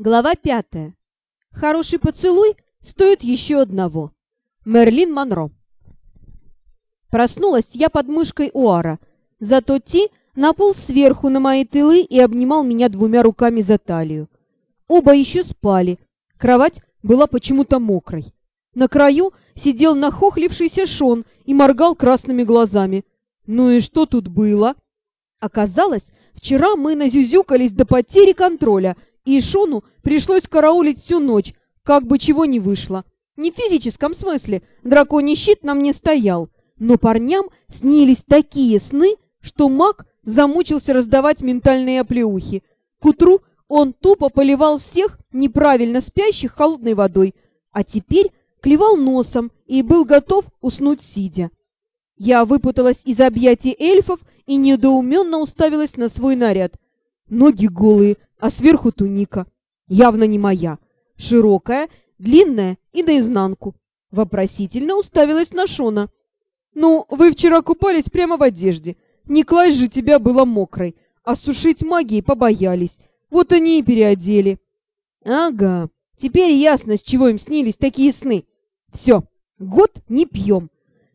Глава пятая. Хороший поцелуй стоит еще одного. Мерлин Монро. Проснулась я под мышкой Уара, зато Ти напол сверху на мои тылы и обнимал меня двумя руками за талию. Оба еще спали. Кровать была почему-то мокрой. На краю сидел нахохлившийся Шон и моргал красными глазами. Ну и что тут было? Оказалось, вчера мы назюзюкались до потери контроля — и Шону пришлось караулить всю ночь, как бы чего не вышло. Не в физическом смысле, драконий щит нам не стоял, но парням снились такие сны, что маг замучился раздавать ментальные оплеухи. К утру он тупо поливал всех неправильно спящих холодной водой, а теперь клевал носом и был готов уснуть сидя. Я выпуталась из объятий эльфов и недоуменно уставилась на свой наряд. Ноги голые, а сверху туника. Явно не моя. Широкая, длинная и наизнанку. Вопросительно уставилась на Шона. «Ну, вы вчера купались прямо в одежде. Никлай же тебя была мокрой, а сушить магией побоялись. Вот они и переодели». «Ага, теперь ясно, с чего им снились такие сны. Все, год не пьем».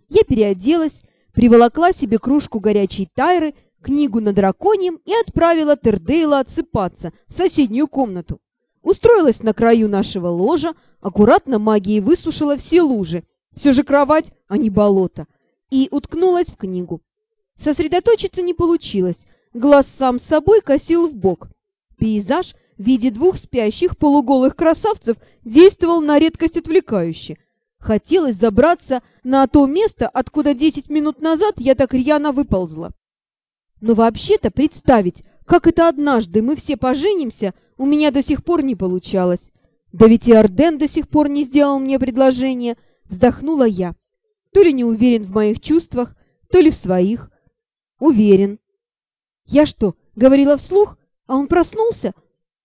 Я переоделась, приволокла себе кружку горячей тайры книгу на драконьем и отправила Тердейла отсыпаться в соседнюю комнату. Устроилась на краю нашего ложа, аккуратно магией высушила все лужи, все же кровать, а не болото, и уткнулась в книгу. Сосредоточиться не получилось, глаз сам собой косил в бок. Пейзаж в виде двух спящих полуголых красавцев действовал на редкость отвлекающе. Хотелось забраться на то место, откуда десять минут назад я так рьяно выползла. Но вообще-то представить, как это однажды мы все поженимся, у меня до сих пор не получалось. Да ведь и Арден до сих пор не сделал мне предложение, вздохнула я. То ли не уверен в моих чувствах, то ли в своих. Уверен. Я что, говорила вслух, а он проснулся?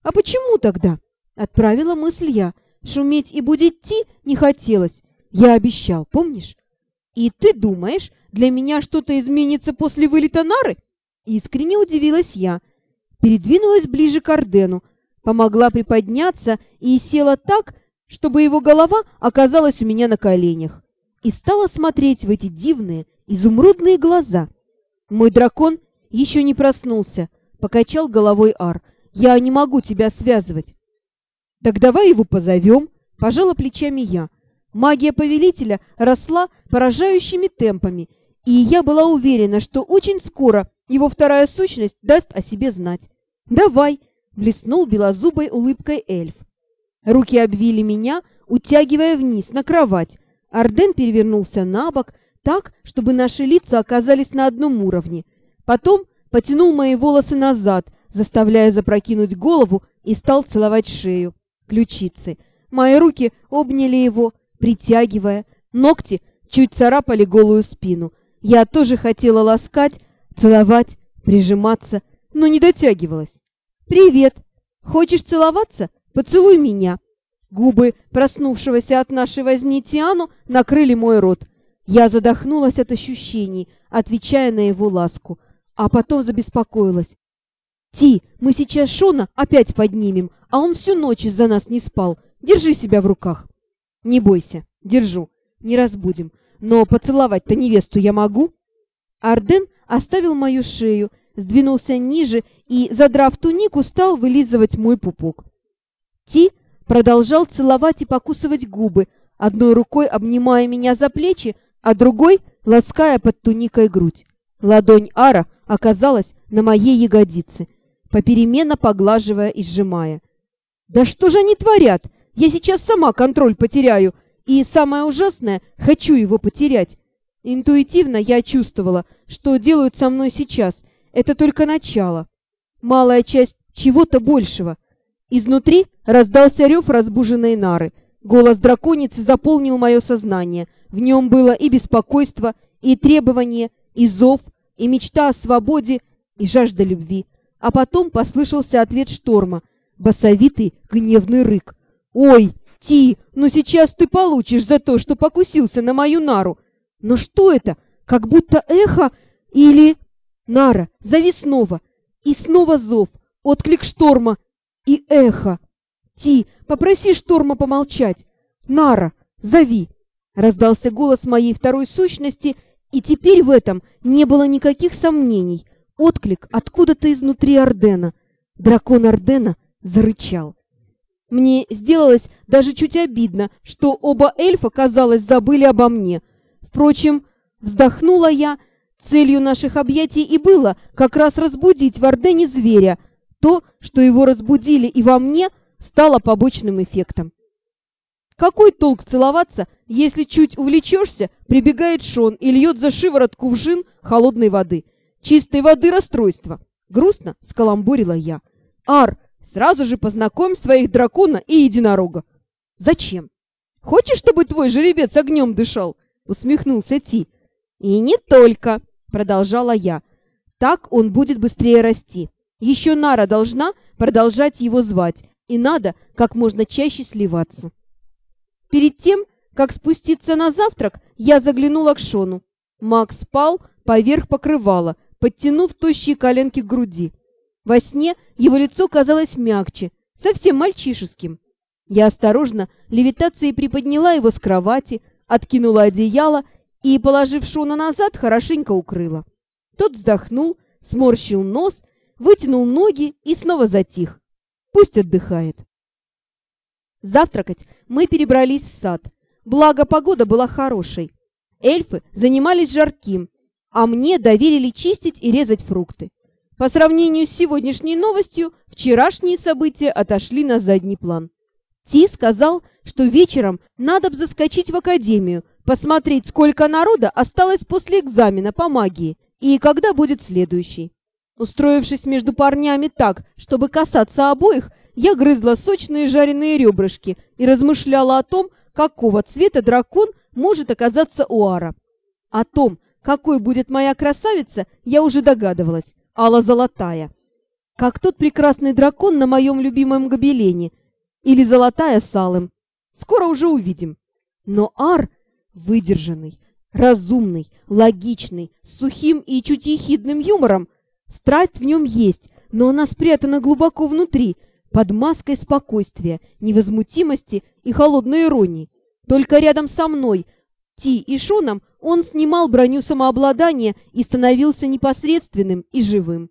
А почему тогда? Отправила мысль я. Шуметь и будет идти не хотелось. Я обещал, помнишь? И ты думаешь, для меня что-то изменится после вылета Нары? Искренне удивилась я. Передвинулась ближе к Ордену, помогла приподняться и села так, чтобы его голова оказалась у меня на коленях. И стала смотреть в эти дивные, изумрудные глаза. Мой дракон еще не проснулся, покачал головой Ар. Я не могу тебя связывать. Так давай его позовем, пожала плечами я. Магия повелителя росла поражающими темпами, и я была уверена, что очень скоро его вторая сущность даст о себе знать. «Давай!» — блеснул белозубой улыбкой эльф. Руки обвили меня, утягивая вниз, на кровать. Арден перевернулся на бок, так, чтобы наши лица оказались на одном уровне. Потом потянул мои волосы назад, заставляя запрокинуть голову и стал целовать шею, ключицы. Мои руки обняли его, притягивая. Ногти чуть царапали голую спину. Я тоже хотела ласкать, целовать, прижиматься, но не дотягивалась. «Привет! Хочешь целоваться? Поцелуй меня!» Губы проснувшегося от нашей возни Тиану накрыли мой рот. Я задохнулась от ощущений, отвечая на его ласку, а потом забеспокоилась. «Ти, мы сейчас Шона опять поднимем, а он всю ночь из-за нас не спал. Держи себя в руках». «Не бойся, держу, не разбудим. Но поцеловать-то невесту я могу?» Арден оставил мою шею, сдвинулся ниже и, задрав тунику, стал вылизывать мой пупок. Ти продолжал целовать и покусывать губы, одной рукой обнимая меня за плечи, а другой лаская под туникой грудь. Ладонь Ара оказалась на моей ягодице, попеременно поглаживая и сжимая. «Да что же они творят? Я сейчас сама контроль потеряю, и самое ужасное, хочу его потерять. Интуитивно я чувствовала, что делают со мной сейчас. Это только начало. Малая часть чего-то большего. Изнутри раздался рев разбуженной нары. Голос драконицы заполнил мое сознание. В нем было и беспокойство, и требование, и зов, и мечта о свободе, и жажда любви. А потом послышался ответ шторма. Басовитый гневный рык. «Ой, Ти, ну сейчас ты получишь за то, что покусился на мою нару!» Но что это? Как будто эхо или... Нара, зови снова. И снова зов, отклик шторма и эхо. Ти, попроси Шторма помолчать. Нара, зови!» Раздался голос моей второй сущности, и теперь в этом не было никаких сомнений. Отклик откуда-то изнутри Ордена. Дракон Ордена зарычал. Мне сделалось даже чуть обидно, что оба эльфа, казалось, забыли обо мне. Впрочем, вздохнула я, целью наших объятий и было как раз разбудить в Ордене зверя. То, что его разбудили и во мне, стало побочным эффектом. Какой толк целоваться, если чуть увлечешься, прибегает Шон и льет за шиворотку в жин холодной воды? Чистой воды расстройство. Грустно скаламбурила я. Ар, сразу же познакомь своих дракона и единорога. Зачем? Хочешь, чтобы твой жеребец огнем дышал? Усмехнулся Ти. И не только, продолжала я. Так он будет быстрее расти. Еще Нара должна продолжать его звать, и надо как можно чаще сливаться. Перед тем, как спуститься на завтрак, я заглянула к Шону. Макс спал поверх покрывала, подтянув тощие коленки к груди. Во сне его лицо казалось мягче, совсем мальчишеским. Я осторожно левитацией приподняла его с кровати, откинула одеяло и, положив Шона назад, хорошенько укрыла. Тот вздохнул, сморщил нос, вытянул ноги и снова затих. Пусть отдыхает. Завтракать мы перебрались в сад. Благо, погода была хорошей. Эльфы занимались жарким, а мне доверили чистить и резать фрукты. По сравнению с сегодняшней новостью, вчерашние события отошли на задний план. Ти сказал, что вечером надо бы заскочить в академию, посмотреть, сколько народа осталось после экзамена по магии и когда будет следующий. Устроившись между парнями так, чтобы касаться обоих, я грызла сочные жареные ребрышки и размышляла о том, какого цвета дракон может оказаться у Ара. О том, какой будет моя красавица, я уже догадывалась. Алла золотая. Как тот прекрасный дракон на моем любимом гобелене. Или золотая с. Скоро уже увидим. Но Ар выдержанный, разумный, логичный, с сухим и чуть ехидным юмором. Страсть в нем есть, но она спрятана глубоко внутри – под маской спокойствия, невозмутимости и холодной иронии. Только рядом со мной, Ти и Шоном, он снимал броню самообладания и становился непосредственным и живым.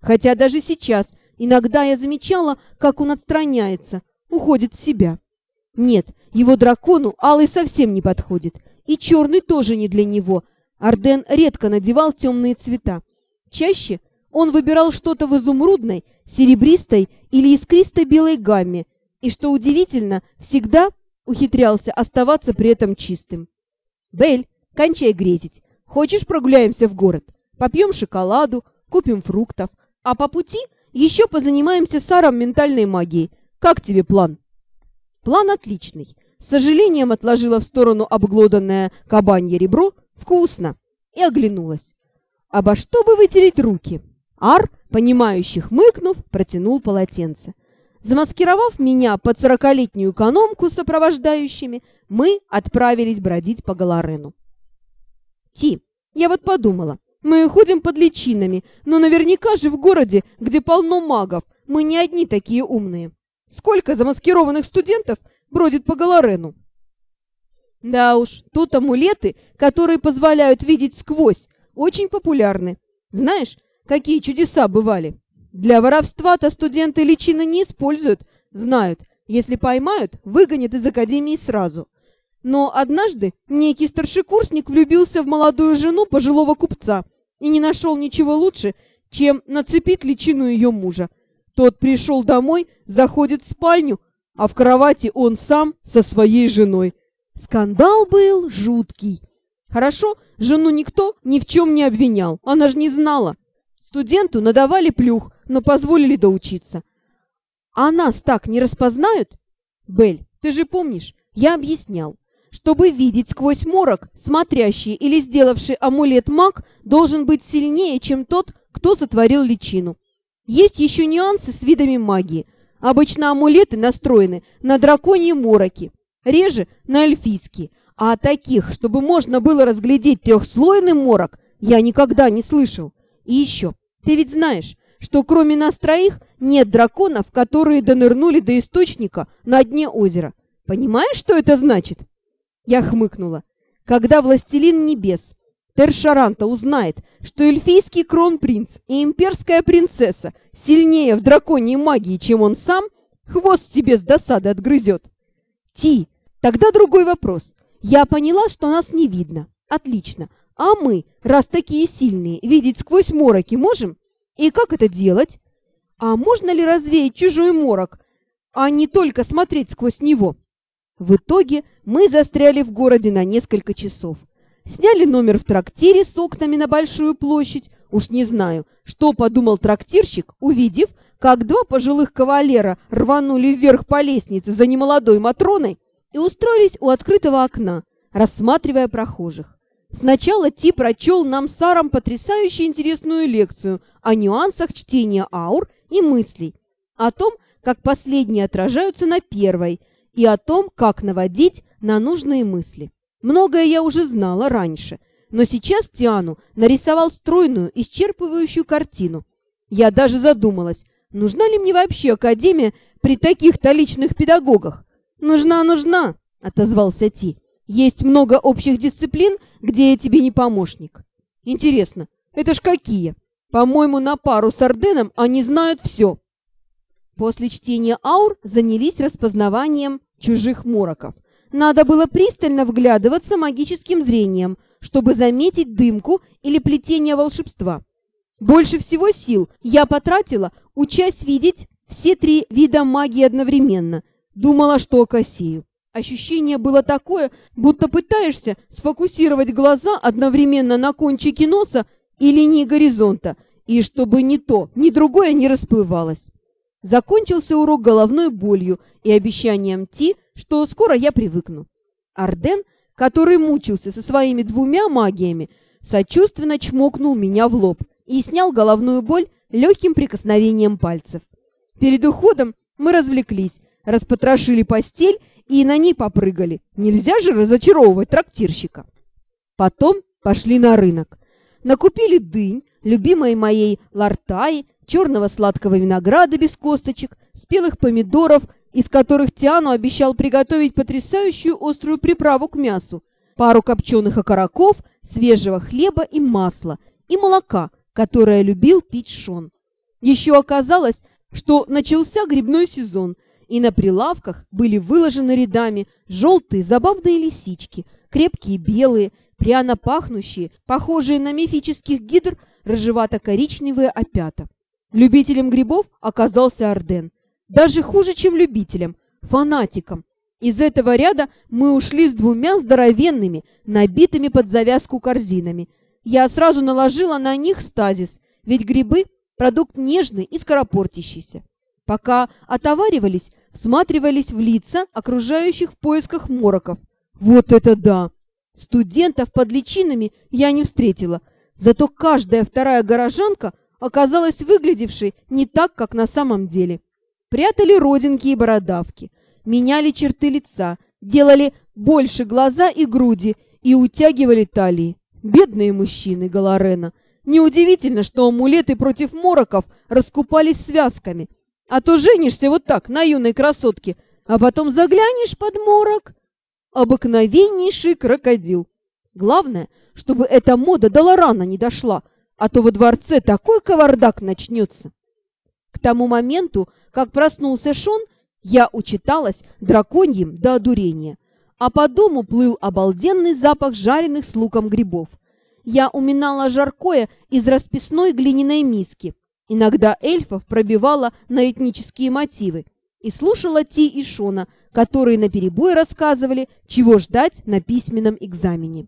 Хотя даже сейчас иногда я замечала, как он отстраняется, уходит в себя. Нет, его дракону алый совсем не подходит, и черный тоже не для него. Арден редко надевал темные цвета. Чаще он выбирал что-то в изумрудной, серебристой или искристой белой гамме, и, что удивительно, всегда ухитрялся оставаться при этом чистым. «Бель, кончай грезить. Хочешь, прогуляемся в город? Попьем шоколаду, купим фруктов, а по пути еще позанимаемся саром ментальной магией. Как тебе план?» «План отличный. С сожалением отложила в сторону обглоданное кабанье ребро. Вкусно!» И оглянулась. «Обо что бы вытереть руки?» Ар, понимающих мыкнув, протянул полотенце. Замаскировав меня под сорокалетнюю экономку сопровождающими, мы отправились бродить по Галарену. Ти, я вот подумала, мы ходим под личинами, но наверняка же в городе, где полно магов, мы не одни такие умные. Сколько замаскированных студентов бродит по Галарену? Да уж, тут амулеты, которые позволяют видеть сквозь, очень популярны. Знаешь, Какие чудеса бывали! Для воровства-то студенты личины не используют, знают, если поймают, выгонят из академии сразу. Но однажды некий старшекурсник влюбился в молодую жену пожилого купца и не нашел ничего лучше, чем нацепить личину ее мужа. Тот пришел домой, заходит в спальню, а в кровати он сам со своей женой. Скандал был жуткий. Хорошо, жену никто ни в чем не обвинял, она же не знала. Студенту надавали плюх, но позволили доучиться. А нас так не распознают? Бель, ты же помнишь, я объяснял. Чтобы видеть сквозь морок, смотрящий или сделавший амулет маг должен быть сильнее, чем тот, кто сотворил личину. Есть еще нюансы с видами магии. Обычно амулеты настроены на драконьи мороки, реже на эльфийские. А таких, чтобы можно было разглядеть трехслойный морок, я никогда не слышал. И еще, ты ведь знаешь, что кроме нас троих нет драконов, которые донырнули до источника на дне озера. Понимаешь, что это значит?» Я хмыкнула. «Когда властелин небес Тершаранта узнает, что эльфийский кронпринц и имперская принцесса сильнее в драконьей магии, чем он сам, хвост себе с досады отгрызет. Ти, тогда другой вопрос. Я поняла, что нас не видно. Отлично. А мы, раз такие сильные, видеть сквозь мороки можем? И как это делать? А можно ли развеять чужой морок, а не только смотреть сквозь него? В итоге мы застряли в городе на несколько часов. Сняли номер в трактире с окнами на большую площадь. Уж не знаю, что подумал трактирщик, увидев, как два пожилых кавалера рванули вверх по лестнице за немолодой Матроной и устроились у открытого окна, рассматривая прохожих. Сначала Ти прочел нам с Саром потрясающе интересную лекцию о нюансах чтения аур и мыслей, о том, как последние отражаются на первой, и о том, как наводить на нужные мысли. Многое я уже знала раньше, но сейчас Тиану нарисовал стройную, исчерпывающую картину. Я даже задумалась, нужна ли мне вообще академия при таких-то личных педагогах? «Нужна, нужна!» — отозвался Ти. «Есть много общих дисциплин, где я тебе не помощник». «Интересно, это ж какие? По-моему, на пару с Орденом они знают все». После чтения аур занялись распознаванием чужих мороков — надо было пристально вглядываться магическим зрением, чтобы заметить дымку или плетение волшебства. Больше всего сил я потратила, учась видеть все три вида магии одновременно. Думала, что косею. Ощущение было такое, будто пытаешься сфокусировать глаза одновременно на кончике носа и линии горизонта, и чтобы ни то, ни другое не расплывалось. Закончился урок головной болью и обещанием Ти, что скоро я привыкну. Арден, который мучился со своими двумя магиями, сочувственно чмокнул меня в лоб и снял головную боль легким прикосновением пальцев. Перед уходом мы развлеклись, распотрошили постель и на ней попрыгали. Нельзя же разочаровывать трактирщика. Потом пошли на рынок. Накупили дынь, любимой моей лартаи, черного сладкого винограда без косточек, спелых помидоров, из которых Тиану обещал приготовить потрясающую острую приправу к мясу, пару копченых окороков, свежего хлеба и масла, и молока, которое любил пить Шон. Еще оказалось, что начался грибной сезон, и на прилавках были выложены рядами желтые забавные лисички, крепкие белые, пряно пахнущие, похожие на мифических гидр, рыжевато-коричневые опята. Любителем грибов оказался Арден. Даже хуже, чем любителем, фанатиком. Из этого ряда мы ушли с двумя здоровенными, набитыми под завязку корзинами. Я сразу наложила на них стазис, ведь грибы – продукт нежный и скоропортящийся. Пока отоваривались, всматривались в лица окружающих в поисках мороков. Вот это да! Студентов под личинами я не встретила, зато каждая вторая горожанка – оказалась выглядевшей не так, как на самом деле. Прятали родинки и бородавки, меняли черты лица, делали больше глаза и груди и утягивали талии. Бедные мужчины Галарена. Неудивительно, что амулеты против мороков раскупались связками. А то женишься вот так на юной красотке, а потом заглянешь под морок. Обыкновеннейший крокодил. Главное, чтобы эта мода до Лорана не дошла — а то во дворце такой кавардак начнется. К тому моменту, как проснулся Шон, я учиталась драконьим до одурения, а по дому плыл обалденный запах жареных с луком грибов. Я уминала жаркое из расписной глиняной миски. Иногда эльфов пробивала на этнические мотивы и слушала Ти и Шона, которые наперебой рассказывали, чего ждать на письменном экзамене.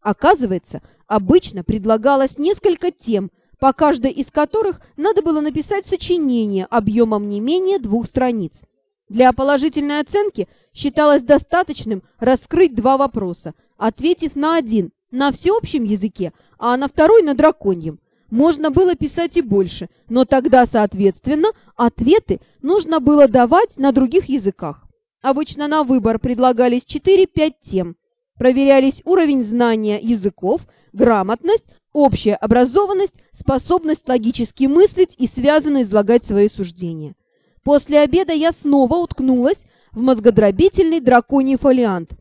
Оказывается, обычно предлагалось несколько тем, по каждой из которых надо было написать сочинение объемом не менее двух страниц. Для положительной оценки считалось достаточным раскрыть два вопроса, ответив на один на всеобщем языке, а на второй на драконьем. Можно было писать и больше, но тогда, соответственно, ответы нужно было давать на других языках. Обычно на выбор предлагались 4-5 тем, Проверялись уровень знания языков, грамотность, Общая образованность, способность логически мыслить и связанно излагать свои суждения. После обеда я снова уткнулась в мозгодробительный драконий фолиант.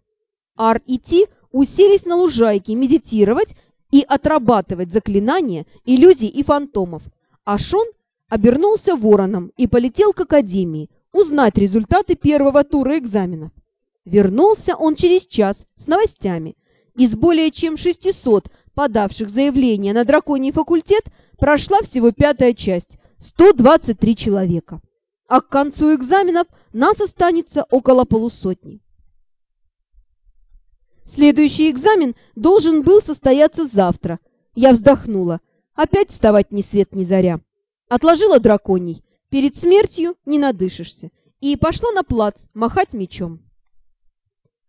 Ар и Ти уселись на лужайке медитировать и отрабатывать заклинания, иллюзий и фантомов, а Шон обернулся вороном и полетел к академии узнать результаты первого тура экзаменов. Вернулся он через час с новостями. Из более чем 600 подавших заявление на драконий факультет прошла всего пятая часть – 123 человека. А к концу экзаменов нас останется около полусотни. Следующий экзамен должен был состояться завтра. Я вздохнула. Опять вставать ни свет ни заря. Отложила драконий. Перед смертью не надышишься. И пошла на плац махать мечом.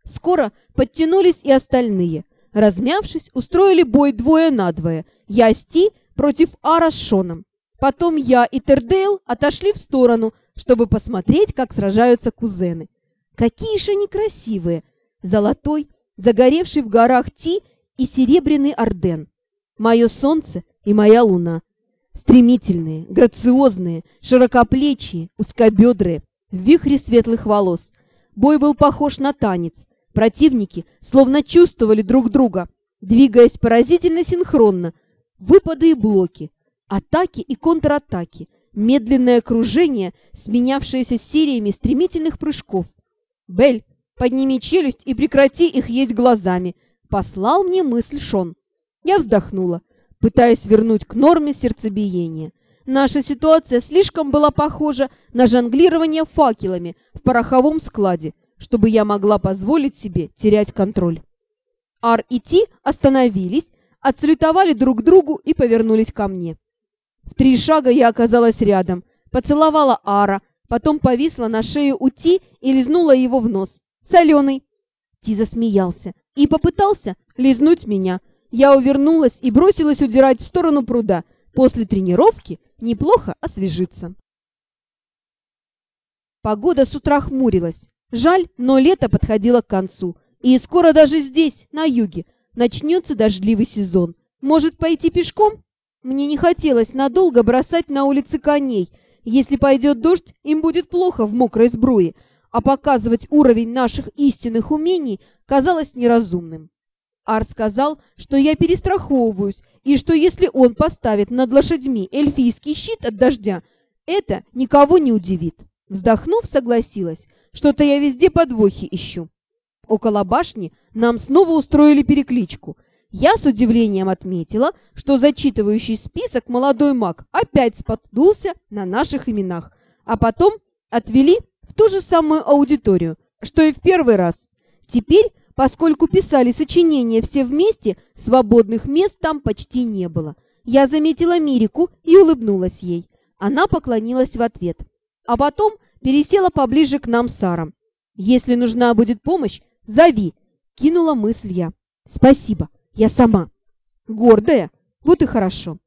Скоро подтянулись и остальные. Размявшись, устроили бой двое на двое. Я с Ти против Ара с Шоном. Потом я и Тердейл отошли в сторону, чтобы посмотреть, как сражаются кузены. Какие же они красивые! Золотой, загоревший в горах Ти и серебряный Орден. Мое солнце и моя луна. Стремительные, грациозные, широкоплечие, узкобедрые, в вихре светлых волос. Бой был похож на танец. Противники словно чувствовали друг друга, двигаясь поразительно синхронно. Выпады и блоки, атаки и контратаки, медленное окружение, сменявшееся сериями стремительных прыжков. Бель Подними челюсть и прекрати их есть глазами», — послал мне мысль Шон. Я вздохнула, пытаясь вернуть к норме сердцебиение. Наша ситуация слишком была похожа на жонглирование факелами в пороховом складе, чтобы я могла позволить себе терять контроль. Ар и Ти остановились, отсалютовали друг другу и повернулись ко мне. В три шага я оказалась рядом, поцеловала Ара, потом повисла на шею у Ти и лизнула его в нос соленый!» Ти засмеялся и попытался лизнуть меня. Я увернулась и бросилась удирать в сторону пруда. После тренировки неплохо освежиться. Погода с утра хмурилась. Жаль, но лето подходило к концу. И скоро даже здесь, на юге, начнется дождливый сезон. Может, пойти пешком? Мне не хотелось надолго бросать на улице коней. Если пойдет дождь, им будет плохо в мокрой сбруе а показывать уровень наших истинных умений казалось неразумным. Ар сказал, что я перестраховываюсь, и что если он поставит над лошадьми эльфийский щит от дождя, это никого не удивит. Вздохнув, согласилась. Что-то я везде подвохи ищу. Около башни нам снова устроили перекличку. Я с удивлением отметила, что зачитывающий список молодой маг опять споткнулся на наших именах, а потом отвели в ту же самую аудиторию, что и в первый раз. Теперь, поскольку писали сочинения все вместе, свободных мест там почти не было. Я заметила Мирику и улыбнулась ей. Она поклонилась в ответ. А потом пересела поближе к нам Саром. «Если нужна будет помощь, зови!» — кинула мысль я. «Спасибо, я сама». «Гордая? Вот и хорошо».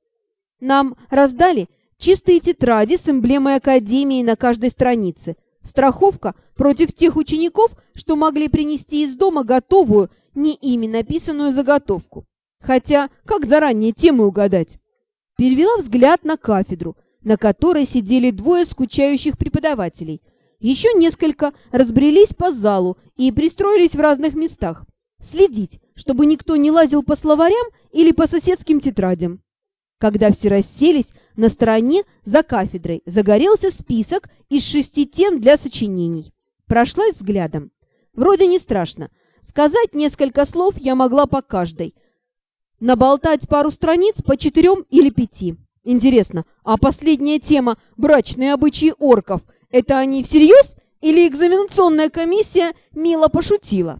Нам раздали чистые тетради с эмблемой Академии на каждой странице, Страховка против тех учеников, что могли принести из дома готовую, не ими написанную заготовку. Хотя, как заранее темы угадать? Перевела взгляд на кафедру, на которой сидели двое скучающих преподавателей. Еще несколько разбрелись по залу и пристроились в разных местах. Следить, чтобы никто не лазил по словарям или по соседским тетрадям. Когда все расселись, на стороне за кафедрой загорелся список из шести тем для сочинений. Прошлась взглядом. Вроде не страшно. Сказать несколько слов я могла по каждой. Наболтать пару страниц по четырем или пяти. Интересно, а последняя тема «Брачные обычаи орков» — это они всерьез или экзаменационная комиссия мило пошутила?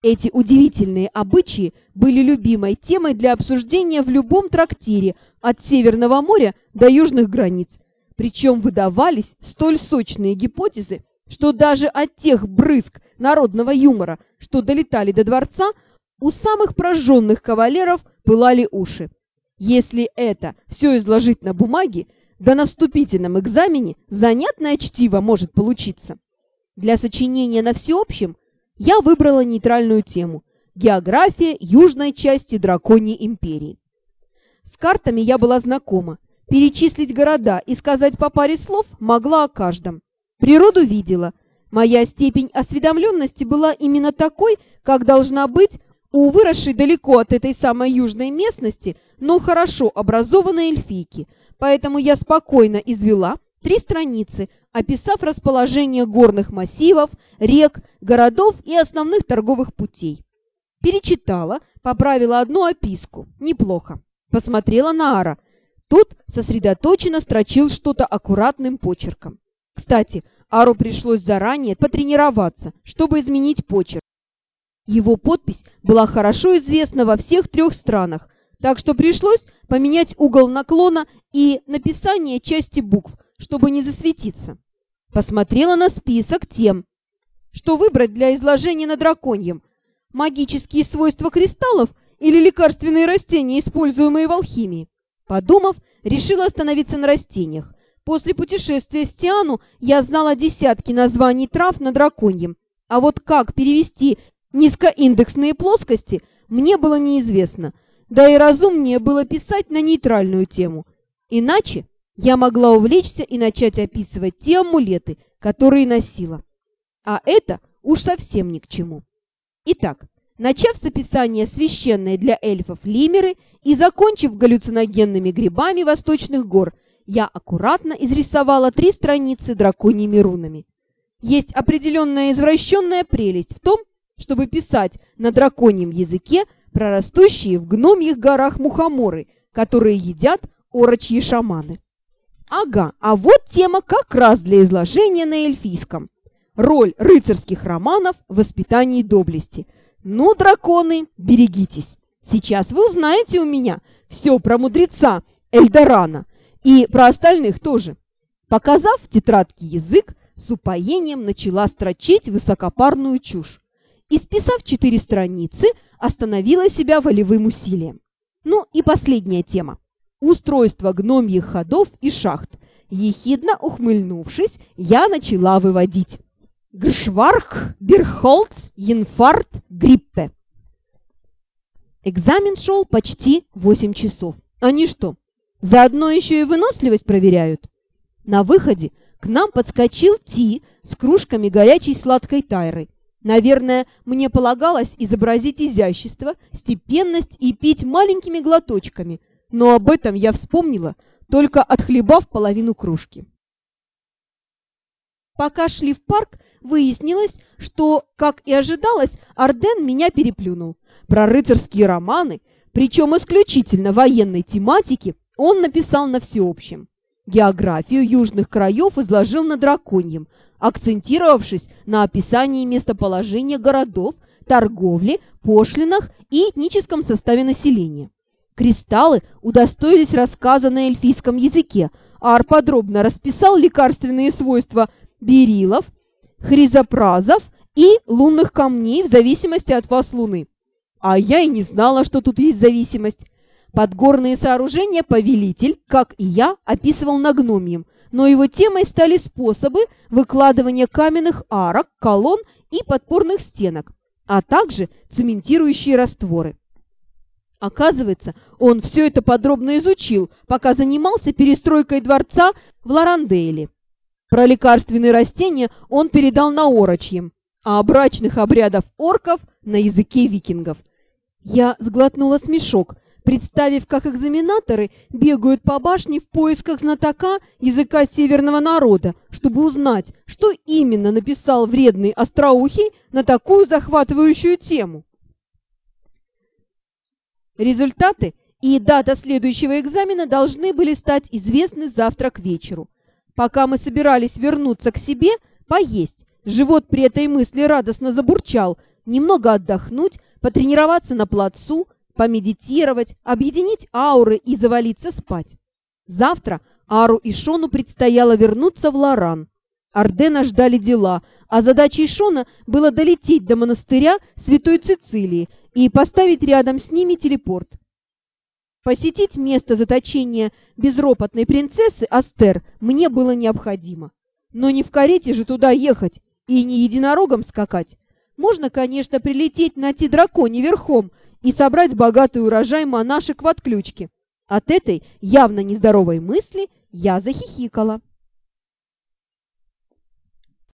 Эти удивительные обычаи были любимой темой для обсуждения в любом трактире от Северного моря до южных границ. Причем выдавались столь сочные гипотезы, что даже от тех брызг народного юмора, что долетали до дворца, у самых прожженных кавалеров пылали уши. Если это все изложить на бумаге, да на вступительном экзамене занятное чтиво может получиться. Для сочинения на всеобщем – я выбрала нейтральную тему – география южной части Драконьей империи. С картами я была знакома. Перечислить города и сказать по паре слов могла о каждом. Природу видела. Моя степень осведомленности была именно такой, как должна быть у выросшей далеко от этой самой южной местности, но хорошо образованной эльфийки. Поэтому я спокойно извела три страницы, описав расположение горных массивов, рек, городов и основных торговых путей. Перечитала, поправила одну описку. Неплохо. Посмотрела на Ара. Тот сосредоточенно строчил что-то аккуратным почерком. Кстати, Ару пришлось заранее потренироваться, чтобы изменить почерк. Его подпись была хорошо известна во всех трех странах, так что пришлось поменять угол наклона и написание части букв, чтобы не засветиться. Посмотрела на список тем, что выбрать для изложения на драконьем. Магические свойства кристаллов или лекарственные растения, используемые в алхимии. Подумав, решила остановиться на растениях. После путешествия в Тиану я знала десятки названий трав на драконьем, а вот как перевести низкоиндексные плоскости мне было неизвестно, да и разумнее было писать на нейтральную тему. Иначе я могла увлечься и начать описывать те амулеты, которые носила. А это уж совсем ни к чему. Итак, начав с описания священной для эльфов лимеры и закончив галлюциногенными грибами восточных гор, я аккуратно изрисовала три страницы драконьими рунами. Есть определенная извращенная прелесть в том, чтобы писать на драконьем языке про растущие в гномьих горах мухоморы, которые едят орочьи шаманы. Ага, а вот тема как раз для изложения на эльфийском. Роль рыцарских романов в воспитании доблести – ну, драконы, берегитесь. Сейчас вы узнаете у меня все про мудреца Эльдорана и про остальных тоже. Показав в тетрадке язык, с упоением начала строчить высокопарную чушь. И, списав четыре страницы, остановила себя волевым усилием. Ну и последняя тема. Устройство гномьих ходов и шахт. Ехидно ухмыльнувшись, я начала выводить. Гшварх, Бирхолц, Янфарт, Гриппе. Экзамен шел почти 8 часов. Они что, заодно еще и выносливость проверяют? На выходе к нам подскочил Ти с кружками горячей сладкой тайры. Наверное, мне полагалось изобразить изящество, степенность и пить маленькими глоточками, но об этом я вспомнила, только отхлебав половину кружки. Пока шли в парк, выяснилось, что, как и ожидалось, Арден меня переплюнул. Про рыцарские романы, причем исключительно военной тематики, он написал на всеобщем. Географию южных краев изложил на драконьем, акцентировавшись на описании местоположения городов, торговли, пошлинах и этническом составе населения. Кристаллы удостоились рассказа на эльфийском языке, Ар подробно расписал лекарственные свойства берилов, хризопразов и лунных камней в зависимости от фаз Луны. А я и не знала, что тут есть зависимость. Подгорные сооружения повелитель, как и я, описывал на гномием, но его темой стали способы выкладывания каменных арок, колонн и подпорных стенок, а также цементирующие растворы. Оказывается, он все это подробно изучил, пока занимался перестройкой дворца в Лорандейле. Про лекарственные растения он передал на орочьем, а брачных обрядов орков на языке викингов. Я сглотнула смешок, представив, как экзаменаторы бегают по башне в поисках знатока языка северного народа, чтобы узнать, что именно написал вредный остроухий на такую захватывающую тему. Результаты и дата следующего экзамена должны были стать известны завтра к вечеру. Пока мы собирались вернуться к себе, поесть, живот при этой мысли радостно забурчал, немного отдохнуть, потренироваться на плацу, помедитировать, объединить ауры и завалиться спать. Завтра Ару и Шону предстояло вернуться в Лоран. Ардена ждали дела, а задачей Шона было долететь до монастыря Святой Цицилии и поставить рядом с ними телепорт. Посетить место заточения безропотной принцессы Астер мне было необходимо. Но не в карете же туда ехать и не единорогом скакать. Можно, конечно, прилететь на Ти-драконе верхом и собрать богатый урожай монашек в отключке. От этой явно нездоровой мысли я захихикала.